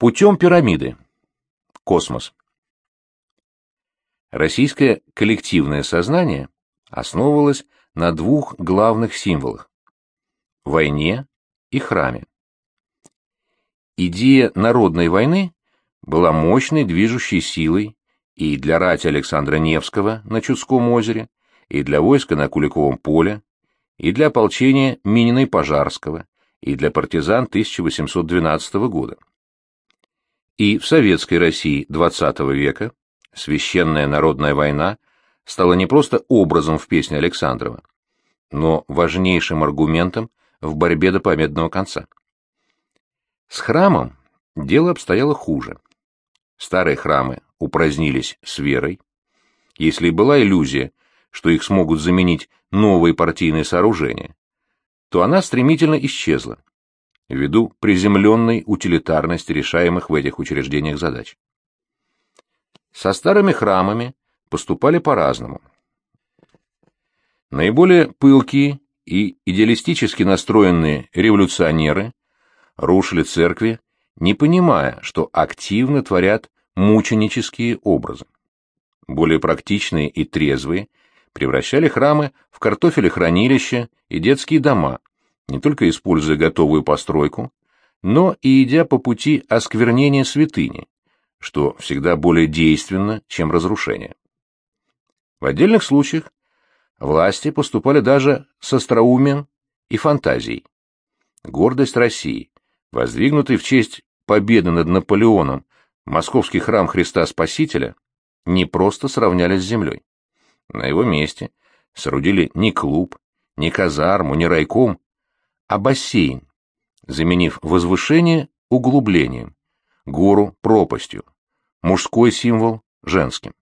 Путем пирамиды. Космос. Российское коллективное сознание основывалось на двух главных символах – войне и храме. Идея народной войны была мощной движущей силой и для рати Александра Невского на Чудском озере, и для войска на Куликовом поле, и для ополчения Минина и Пожарского, и для партизан 1812 года. И в советской России XX века священная народная война стала не просто образом в песне Александрова, но важнейшим аргументом в борьбе до победного конца. С храмом дело обстояло хуже. Старые храмы упразднились с верой. Если и была иллюзия, что их смогут заменить новые партийные сооружения, то она стремительно исчезла, ввиду приземленной утилитарности решаемых в этих учреждениях задач. Со старыми храмами поступали по-разному. Наиболее пылкие и идеалистически настроенные революционеры рушили церкви, не понимая, что активно творят мученические образы. Более практичные и трезвые превращали храмы в картофелехранилища и детские дома, не только используя готовую постройку, но и идя по пути осквернения святыни, что всегда более действенно, чем разрушение. В отдельных случаях власти поступали даже с остроумием и фантазией. Гордость России, воздвигнутый в честь победы над Наполеоном московский храм Христа Спасителя, не просто сравняли с землей. На его месте соорудили не клуб, не казарму, не райком, а бассейн, заменив возвышение углублением, гору пропастью, мужской символ женским.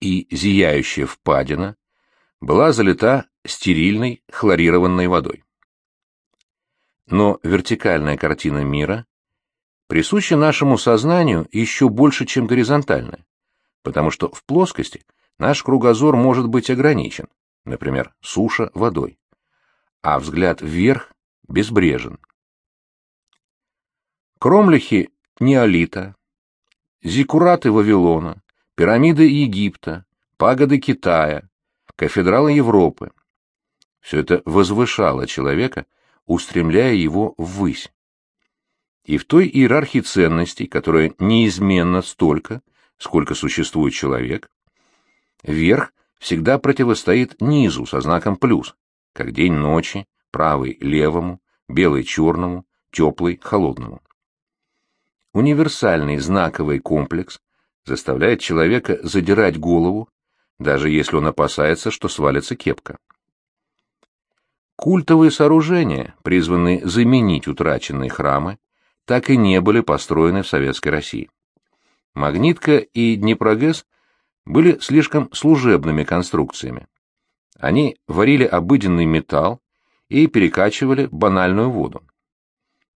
И зияющая впадина была залита стерильной хлорированной водой. Но вертикальная картина мира присуща нашему сознанию еще больше, чем горизонтальная, потому что в плоскости – наш кругозор может быть ограничен, например, суша водой, а взгляд вверх безбрежен. Кромлихи неолита, зиккураты Вавилона, пирамиды Египта, пагоды Китая, кафедралы Европы. Все это возвышало человека, устремляя его ввысь. И в той иерархии ценностей, которая неизменно столько, сколько существует человек, Верх всегда противостоит низу со знаком плюс, как день ночи, правый левому, белый черному, теплый холодному. Универсальный знаковый комплекс заставляет человека задирать голову, даже если он опасается, что свалится кепка. Культовые сооружения, призванные заменить утраченные храмы, так и не были построены в Советской России. Магнитка и Днепрогэс – были слишком служебными конструкциями. Они варили обыденный металл и перекачивали банальную воду.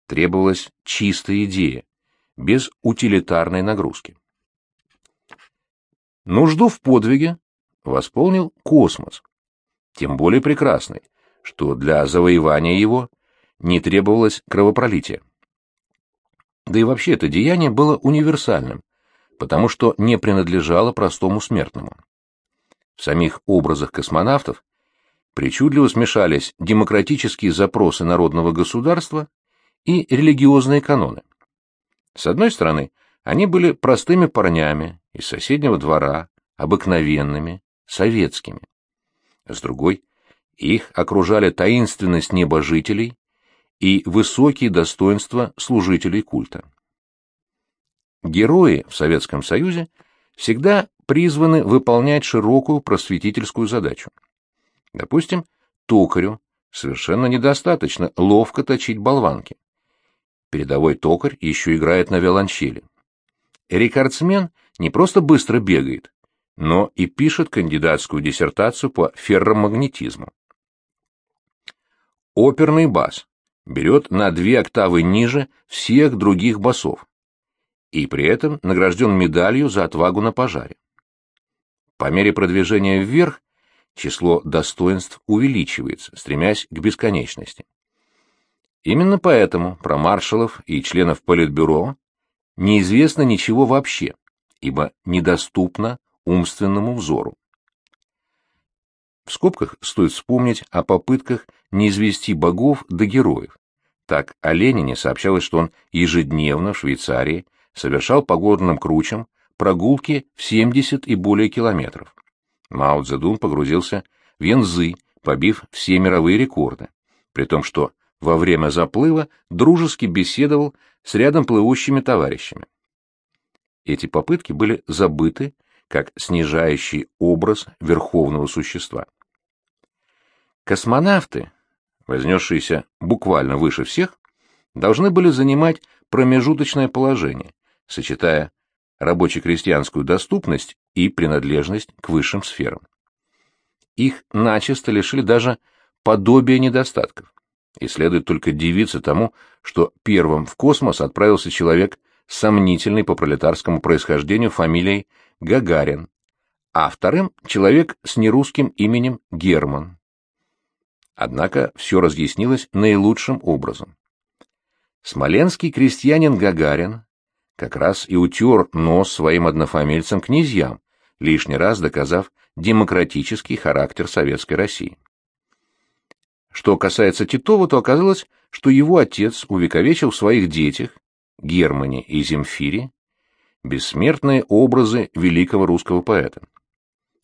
Требовалась чистая идея, без утилитарной нагрузки. Нужду в подвиге восполнил космос, тем более прекрасный, что для завоевания его не требовалось кровопролития. Да и вообще это деяние было универсальным, потому что не принадлежало простому смертному. В самих образах космонавтов причудливо смешались демократические запросы народного государства и религиозные каноны. С одной стороны, они были простыми парнями из соседнего двора, обыкновенными, советскими. С другой, их окружали таинственность небожителей и высокие достоинства служителей культа. Герои в Советском Союзе всегда призваны выполнять широкую просветительскую задачу. Допустим, токарю совершенно недостаточно ловко точить болванки. Передовой токарь еще играет на виолончели. Рекордсмен не просто быстро бегает, но и пишет кандидатскую диссертацию по ферромагнетизму. Оперный бас берет на две октавы ниже всех других басов и при этом награжден медалью за отвагу на пожаре. По мере продвижения вверх число достоинств увеличивается, стремясь к бесконечности. Именно поэтому про маршалов и членов Политбюро неизвестно ничего вообще, ибо недоступно умственному взору. В скобках стоит вспомнить о попытках не извести богов до героев. Так о Ленине сообщалось, что он ежедневно в Швейцарии совершал по горным кручам прогулки в 70 и более километров. Мао Цзэдун погрузился в Янзы, побив все мировые рекорды, при том, что во время заплыва дружески беседовал с рядом плывущими товарищами. Эти попытки были забыты как снижающий образ верховного существа. Космонавты, вознесшиеся буквально выше всех, должны были занимать промежуточное положение, сочетая рабоче-крестьянскую доступность и принадлежность к высшим сферам. Их начисто лишили даже подобия недостатков, и следует только дивиться тому, что первым в космос отправился человек сомнительный по пролетарскому происхождению фамилией Гагарин, а вторым — человек с нерусским именем Герман. Однако все разъяснилось наилучшим образом. Смоленский крестьянин Гагарин как раз и утер нос своим однофамильцам-князьям, лишний раз доказав демократический характер Советской России. Что касается Титова, то оказалось, что его отец увековечил в своих детях, Германе и Земфире, бессмертные образы великого русского поэта.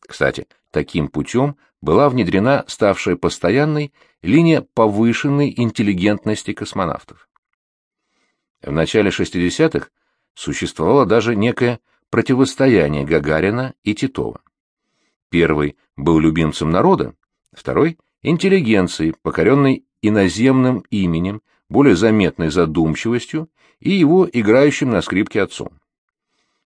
Кстати, таким путем была внедрена ставшая постоянной линия повышенной интеллигентности космонавтов. В начале 60-х существовало даже некое противостояние Гагарина и Титова. Первый был любимцем народа, второй — интеллигенцией, покоренной иноземным именем, более заметной задумчивостью и его играющим на скрипке отцом.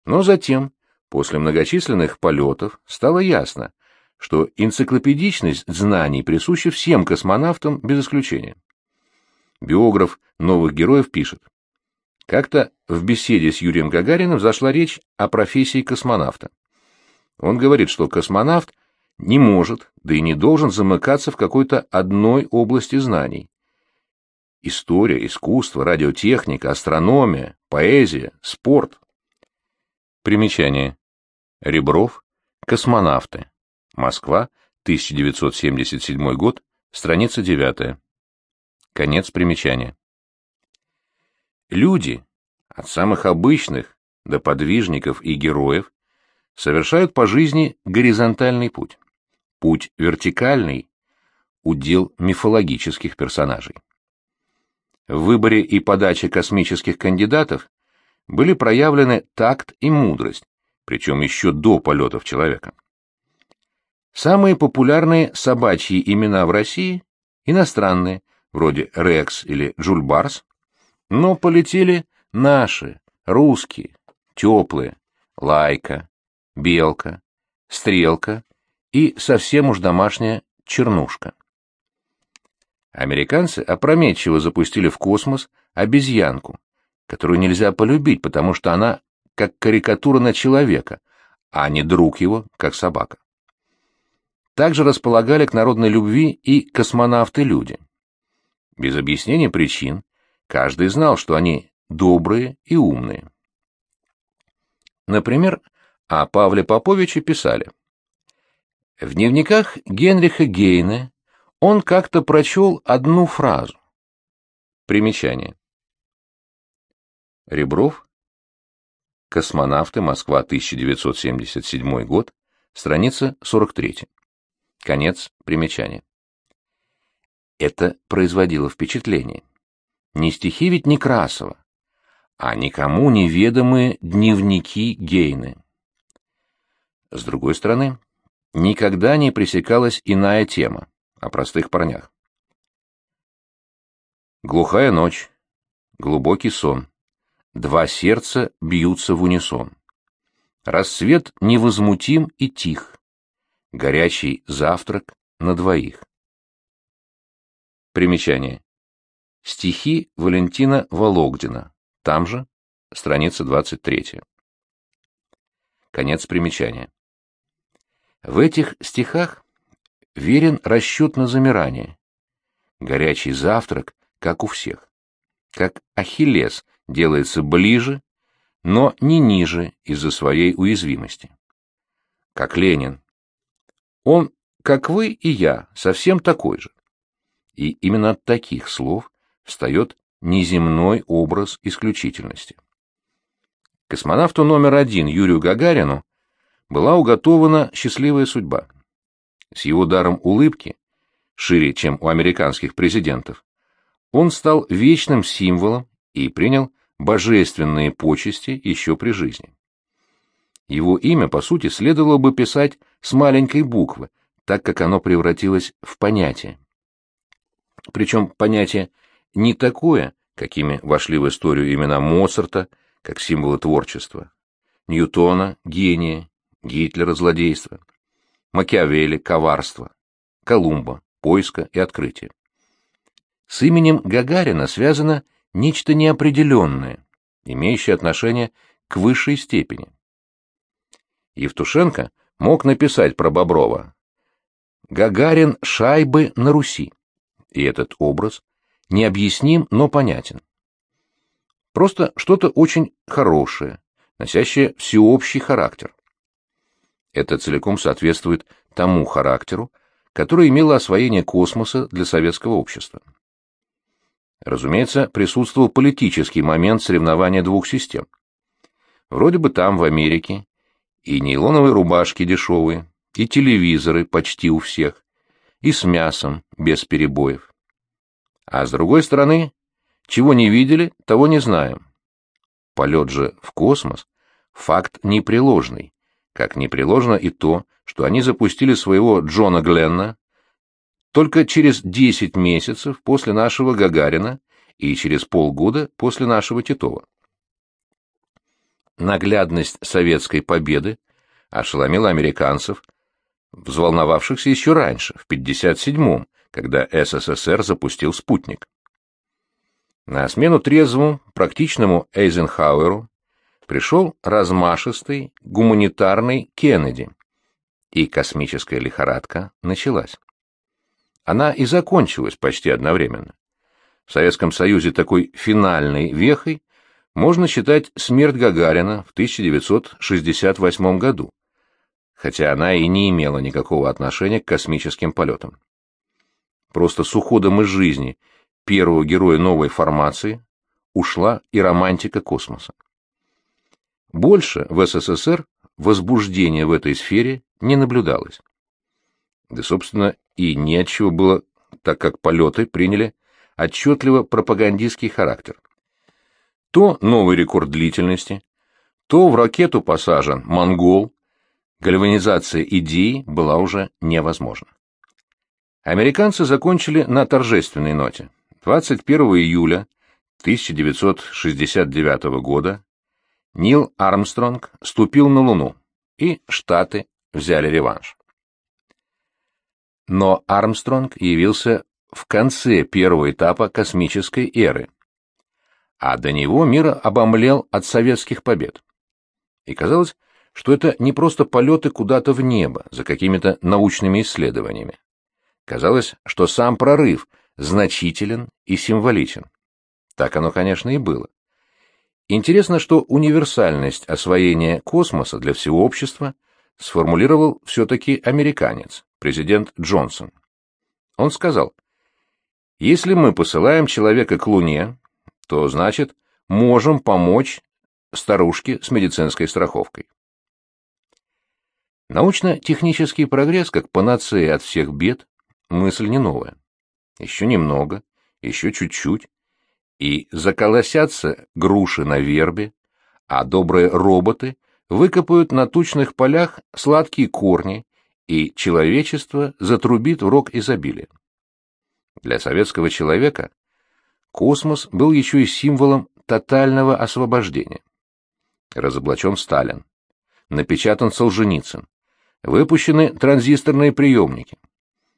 Но затем, после многочисленных полетов, стало ясно, что энциклопедичность знаний присуща всем космонавтам без исключения. Биограф новых героев пишет. Как-то в беседе с Юрием Гагариным зашла речь о профессии космонавта. Он говорит, что космонавт не может, да и не должен замыкаться в какой-то одной области знаний. История, искусство, радиотехника, астрономия, поэзия, спорт. Примечание. Ребров. Космонавты. Москва. 1977 год. Страница 9. Конец примечания. Люди, от самых обычных до подвижников и героев, совершают по жизни горизонтальный путь. Путь вертикальный – удел мифологических персонажей. В выборе и подаче космических кандидатов были проявлены такт и мудрость, причем еще до полетов человека. Самые популярные собачьи имена в России – иностранные, вроде Рекс или Джульбарс, но полетели наши, русские, теплые, Лайка, Белка, Стрелка и совсем уж домашняя Чернушка. Американцы опрометчиво запустили в космос обезьянку, которую нельзя полюбить, потому что она как карикатура на человека, а не друг его, как собака. Также располагали к народной любви и космонавты-люди. Без объяснения причин каждый знал, что они добрые и умные. Например, о Павле Поповиче писали. В дневниках Генриха Гейне он как-то прочел одну фразу. Примечание. Ребров. Космонавты. Москва, 1977 год. Страница 43. Конец примечания. Это производило впечатление. Не стихи ведь Некрасова, а никому неведомые дневники Гейны. С другой стороны, никогда не пресекалась иная тема о простых парнях. Глухая ночь, глубокий сон, два сердца бьются в унисон. Рассвет невозмутим и тих, горячий завтрак на двоих. Примечание. Стихи Валентина Вологдина, там же, страница 23. Конец примечания. В этих стихах верен расчет на замирание. Горячий завтрак, как у всех. Как Ахиллес делается ближе, но не ниже из-за своей уязвимости. Как Ленин. Он, как вы и я, совсем такой же. И именно от таких слов встает неземной образ исключительности. Космонавту номер один Юрию Гагарину была уготована счастливая судьба. С его даром улыбки, шире, чем у американских президентов, он стал вечным символом и принял божественные почести еще при жизни. Его имя, по сути, следовало бы писать с маленькой буквы, так как оно превратилось в понятие. Причем понятие не такое, какими вошли в историю имена Моцарта, как символы творчества, Ньютона — гения, Гитлера — злодейства, Макиавелли — коварства, Колумба — поиска и открытия. С именем Гагарина связано нечто неопределенное, имеющее отношение к высшей степени. Евтушенко мог написать про Боброва «Гагарин шайбы на Руси», и этот образ необъясним, но понятен. Просто что-то очень хорошее, носящее всеобщий характер. Это целиком соответствует тому характеру, который имело освоение космоса для советского общества. Разумеется, присутствовал политический момент соревнования двух систем. Вроде бы там, в Америке, и нейлоновые рубашки дешевые, и телевизоры почти у всех, и с мясом, без перебоев. А с другой стороны, чего не видели, того не знаем. Полет же в космос — факт непреложный, как непреложно и то, что они запустили своего Джона Гленна только через 10 месяцев после нашего Гагарина и через полгода после нашего Титова. Наглядность советской победы ошеломила американцев, взволновавшихся еще раньше, в 57-м, когда СССР запустил спутник. На смену трезвому, практичному Эйзенхауэру пришел размашистый, гуманитарный Кеннеди, и космическая лихорадка началась. Она и закончилась почти одновременно. В Советском Союзе такой финальной вехой можно считать смерть Гагарина в 1968 году, хотя она и не имела никакого отношения к космическим полетам. Просто с уходом из жизни первого героя новой формации ушла и романтика космоса. Больше в СССР возбуждения в этой сфере не наблюдалось. Да, собственно, и не от чего было, так как полеты приняли отчетливо пропагандистский характер. То новый рекорд длительности, то в ракету посажен «Монгол», гальванизация идей была уже невозможна. Американцы закончили на торжественной ноте. 21 июля 1969 года Нил Армстронг ступил на Луну, и Штаты взяли реванш. Но Армстронг явился в конце первого этапа космической эры, а до него мир обомлел от советских побед. И казалось, что это не просто полеты куда-то в небо за какими-то научными исследованиями. Казалось, что сам прорыв значителен и символичен. Так оно, конечно, и было. Интересно, что универсальность освоения космоса для всего общества сформулировал все-таки американец, президент Джонсон. Он сказал, если мы посылаем человека к Луне, то, значит, можем помочь старушке с медицинской страховкой. Научно-технический прогресс, как панацея от всех бед, мысль не новая. Еще немного, еще чуть-чуть, и заколосятся груши на вербе, а добрые роботы выкопают на тучных полях сладкие корни, и человечество затрубит в рог изобилия. Для советского человека космос был еще и символом тотального освобождения. Разоблачен Сталин, напечатан Солженицын, выпущены транзисторные приемники.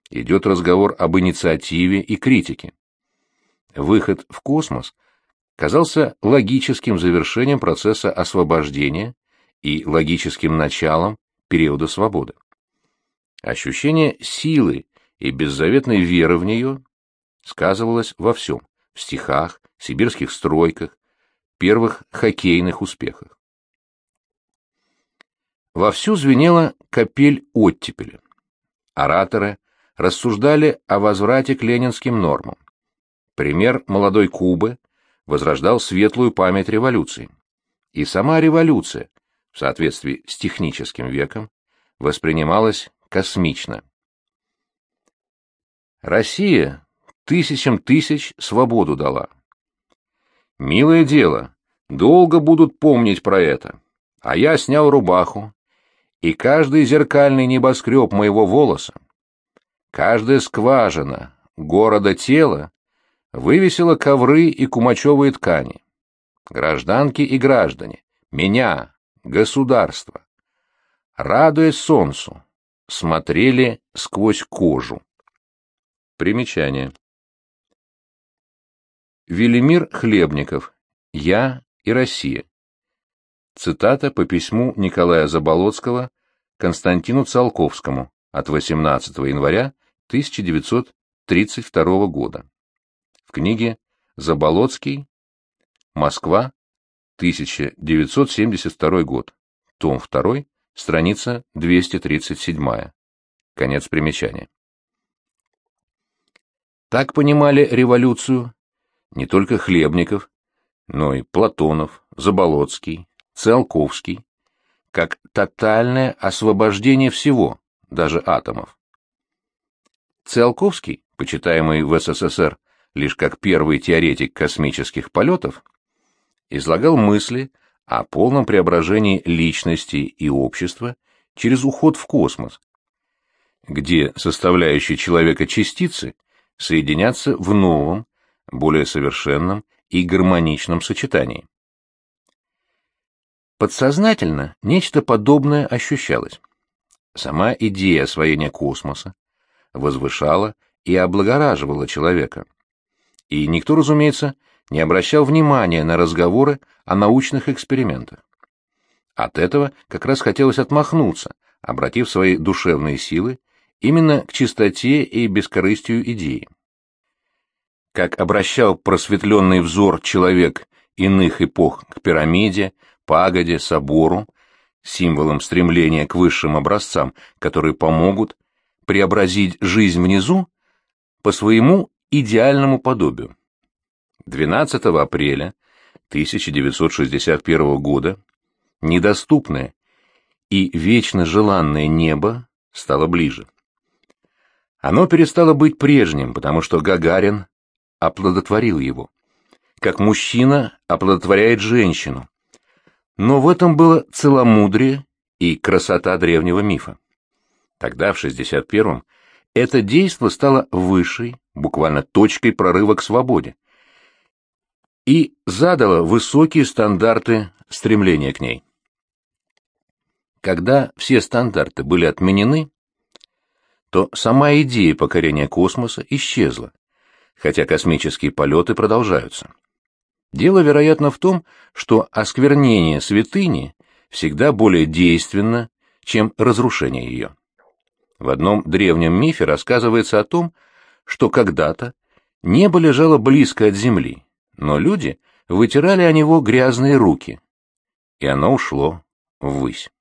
Идет разговор об инициативе и критике. Выход в космос казался логическим завершением процесса освобождения и логическим началом периода свободы. Ощущение силы и беззаветной веры в нее сказывалось во всем, в стихах, сибирских стройках, первых хоккейных успехах. Вовсю звенела капель оттепеля. Ораторы рассуждали о возврате к ленинским нормам. Пример молодой Кубы возрождал светлую память революции. И сама революция, в соответствии с техническим веком, воспринималась космично. Россия тысячам тысяч свободу дала. Милое дело, долго будут помнить про это. А я снял рубаху, и каждый зеркальный небоскреб моего волоса, каждая скважина города тела вывесила ковры и кумачевые ткани. Гражданки и граждане, меня, государство, радуясь солнцу, смотрели сквозь кожу. Примечание. Велимир Хлебников. Я и Россия. Цитата по письму Николая Заболоцкого Константину Циолковскому от 18 января 1932 года. В книге Заболоцкий. Москва. 1972 год. Том 2. Страница 237. Конец примечания. Так понимали революцию не только Хлебников, но и Платонов, Заболоцкий, Циолковский, как тотальное освобождение всего, даже атомов. Циолковский, почитаемый в СССР лишь как первый теоретик космических полетов, излагал мысли о полном преображении личности и общества через уход в космос, где составляющие человека частицы соединятся в новом, более совершенном и гармоничном сочетании. Подсознательно нечто подобное ощущалось. Сама идея освоения космоса возвышала и облагораживала человека. И никто, разумеется, не обращал внимания на разговоры о научных экспериментах. От этого как раз хотелось отмахнуться, обратив свои душевные силы именно к чистоте и бескорыстию идеи как обращал просветленный взор человек иных эпох к пирамиде, пагоде, собору, символом стремления к высшим образцам, которые помогут преобразить жизнь внизу по своему идеальному подобию. 12 апреля 1961 года недоступное и вечно желанное небо стало ближе. Оно перестало быть прежним, потому что Гагарин оплодотворил его. Как мужчина оплодотворяет женщину. Но в этом было целомудрие и красота древнего мифа. Тогда, в 61-м, это действо стало высшей, буквально точкой прорыва к свободе, и задало высокие стандарты стремления к ней. Когда все стандарты были отменены, то сама идея покорения космоса исчезла, хотя космические полеты продолжаются. Дело, вероятно, в том, что осквернение святыни всегда более действенно, чем разрушение ее. В одном древнем мифе рассказывается о том, что когда-то небо лежало близко от земли, но люди вытирали о него грязные руки, и оно ушло ввысь.